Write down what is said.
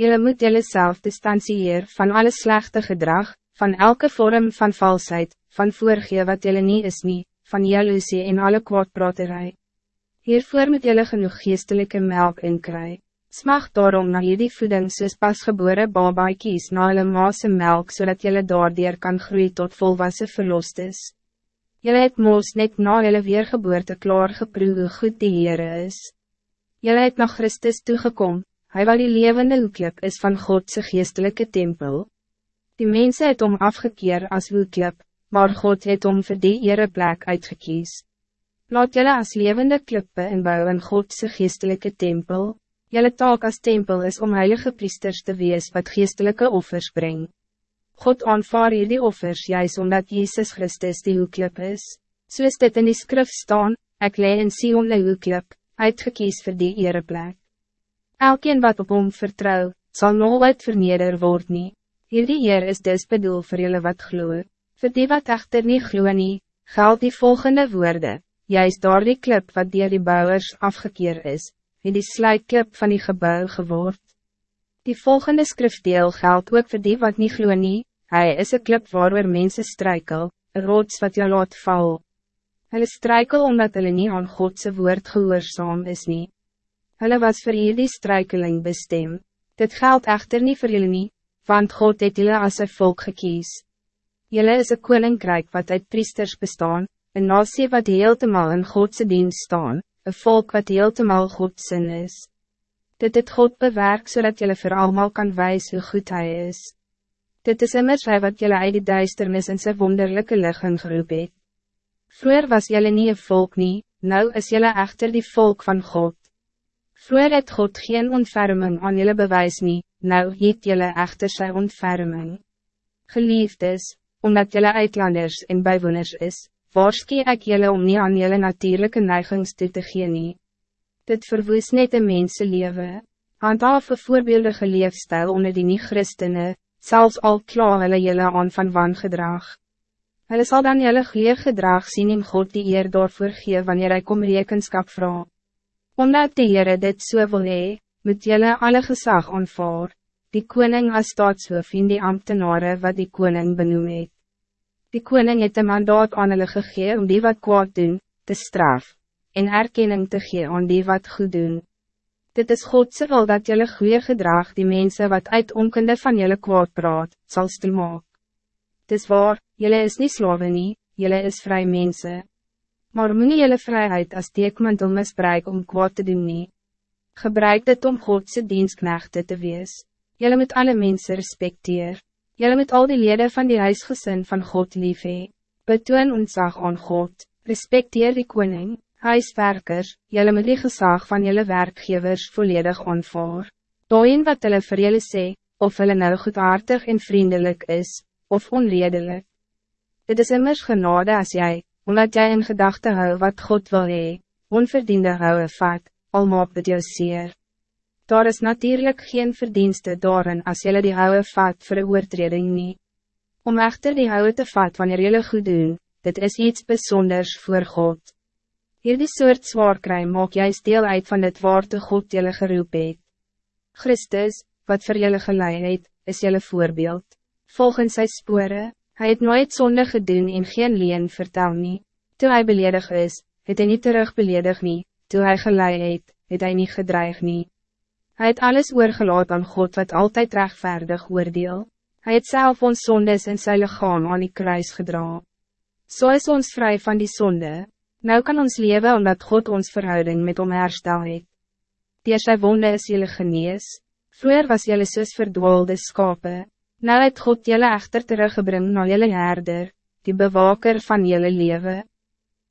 Jullie moet jullie zelf distancieer van alle slechte gedrag, van elke vorm van valsheid, van voorgee wat jullie niet is niet, van jaloezie en alle kwaadpraterij. Hiervoor moet jullie genoeg geestelijke melk inkry. Smag daarom na jullie voeding soos pasgebore babaikies na hulle maase melk, zodat jullie daardoor kan groeien tot volwassen verlost is. Jullie het moos net na jullie weergeboorte klaar geproe hoe goed die Heere is. Jullie het na Christus toegekom, hij wat die levende hoekjep is van Godse geestelijke tempel. Die mensen het om afgekeer als hoekjep, maar God het om vir die ere plek uitgekies. Laat jullie als levende klippe inbouwen in Godse geestelijke tempel. Jullie taak als tempel is om heilige priesters te wees wat geestelijke offers brengt. God aanvaar hier die offers juist omdat Jezus Christus die hoekjep is. So is dit in die skrif staan, ek lee in Sion die hoekjep, uitgekies vir die ereplek. Elkeen wat op hom vertrouw, zal nooit verneder word nie. Hierdie eer is dus bedoel vir julle wat gloe. Voor die wat echter niet gloe nie, geld die volgende woorden. Juist door die klip wat dier die bouwers afgekeerd is, wie die sluitklip van die gebouw geword. Die volgende skrifdeel geldt ook voor die wat niet gloe nie, hy is een klip waar mensen strijkel, een rots wat jou laat val. Hulle strijkel omdat hulle niet aan Godse woord gehoorzaam is niet. Hulle was voor jullie struikeling bestem. Dit geldt echter niet voor jullie niet, want God het jullie als een volk gekies. Jullie is een koninkrijk wat uit priesters bestaan, een nasie wat heeltemal in Godse dienst staan, een volk wat heeltemal Godsin is. Dit het God bewerk zodat jullie voor allemaal kan wijzen hoe goed hij is. Dit is immers hy wat jullie uit die duisternis in sy wonderlijke lichaam geroep het. Vroeger was jullie niet een volk nie, nou is jullie echter die volk van God. Vroeger het God geen ontferming aan jullie bewijs nie, nou het jullie echter sy ontferming. Geliefdes, omdat jullie uitlanders en bijwoners is, waarskie ek jullie om niet aan jullie natuurlijke neigings toe te gee nie. Dit verwoes net een mensenleven. Handhaaf een voorbeeldige leefstijl onder die niet-christenen, zelfs al kla hulle jullie aan van wangedrag. Hulle sal dan jullie goeie gedrag zien in God die eer daarvoor gee wanneer hy kom rekenskap vraag. Omdat die Heere dit so wil hee, moet jylle alle gezag aanvaar, die koning as staatshoof en die ambtenaren wat die koning benoem het. Die koning het een mandaat aan hulle gegee om die wat kwaad doen, te straf, en erkenning te gee aan die wat goed doen. Dit is Godse wil dat jylle goede gedrag die mensen wat uit onkunde van jylle kwaad praat, sal stilmaak. Het is waar, jylle is niet slawe nie, jylle is vrij mensen. Maar moet jullie vrijheid als teekmantel misbruik om kwaad te doen nie. Gebruik dit om Godse dienstknechte te wees. Jullie moet alle mensen respecteer. Jullie moet al die leden van die huisgezin van God lief hee. Betoon ontzag aan God. Respecteer die koning, huiswerkers, jullie moet die gezag van jullie werkgevers volledig aanvaar. Doen wat hulle vir jullie sê, of hulle nou goedaardig en vriendelijk is, of onredelijk. Dit is immers genade als jij, omdat jij in gedachten hou wat God wil hee, onverdiende hou vat, al maak dit jou seer. Daar is natuurlijk geen verdienste daarin als jullie die hou vat voor een oortreding nie. Om echter die hou te vat wanneer jullie goed doen, dit is iets bijzonders voor God. Hier die soort zwaarkrij maak juist deel uit van het woord de God jullie geroep het. Christus, wat voor jullie geleid het, is jullie voorbeeld. Volgens zijn sporen, Hij het nooit zonde gedoen en geen leen vertel nie. Toe hy beledig is, het hy nie terug beledig nie. Toe hy gelei het, het hy nie gedreig nie. Hy het alles oorgelaat aan God wat altijd rechtvaardig oordeel. Hij het zelf ons zondes in sy lichaam aan die kruis gedra. Zo so is ons vrij van die zonde. Nou kan ons leven omdat God ons verhouding met hom herstel het. Die sy wonde is jylle genees. Vroeger was jylle soos verdwaalde skape. Nou het God jullie echter teruggebring naar jullie herder, die bewaker van jullie leven.